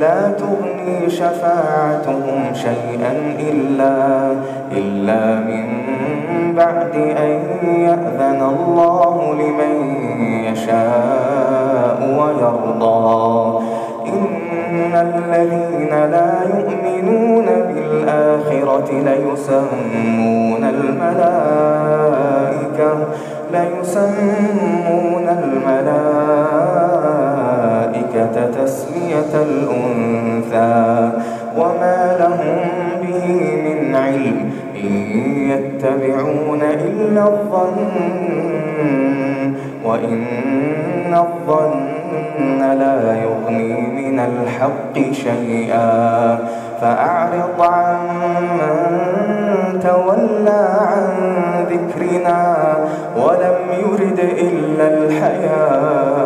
لا تغني شفاعتهم شيئا إلا, إلا من بعد أن يأذن الله لمن يشاء ويرضى. إن الذين لا يؤمنون بالآخرة ليسمون الملائكة ليسمون الملائكة تسمية الأنثى وما لهم به من علم إن يتبعون إلا الظن وإن الظن لا يغني من الحق شيئا فأعرض عن من تولى عن ذكرنا ولم يرد إلا الحياة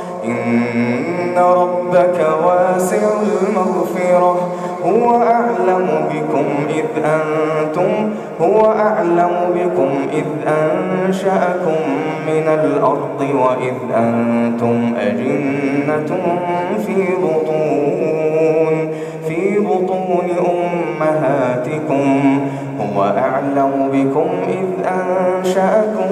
إن ربك واسع المغفرة هو أعلم بكم إذ أنتم هو أعلم بكم إذ أنشأكم من الأرض وإذ أنتم أجنة في بطون في بطون أمهاتكم هو أعلم بكم إذ أنشأكم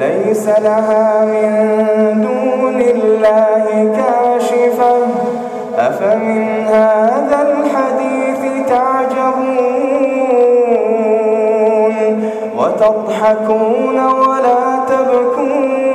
ليس لها من دون الله كاشفة. أفمن هذا الحديث تعجبون؟ وتضحكون ولا تبكون؟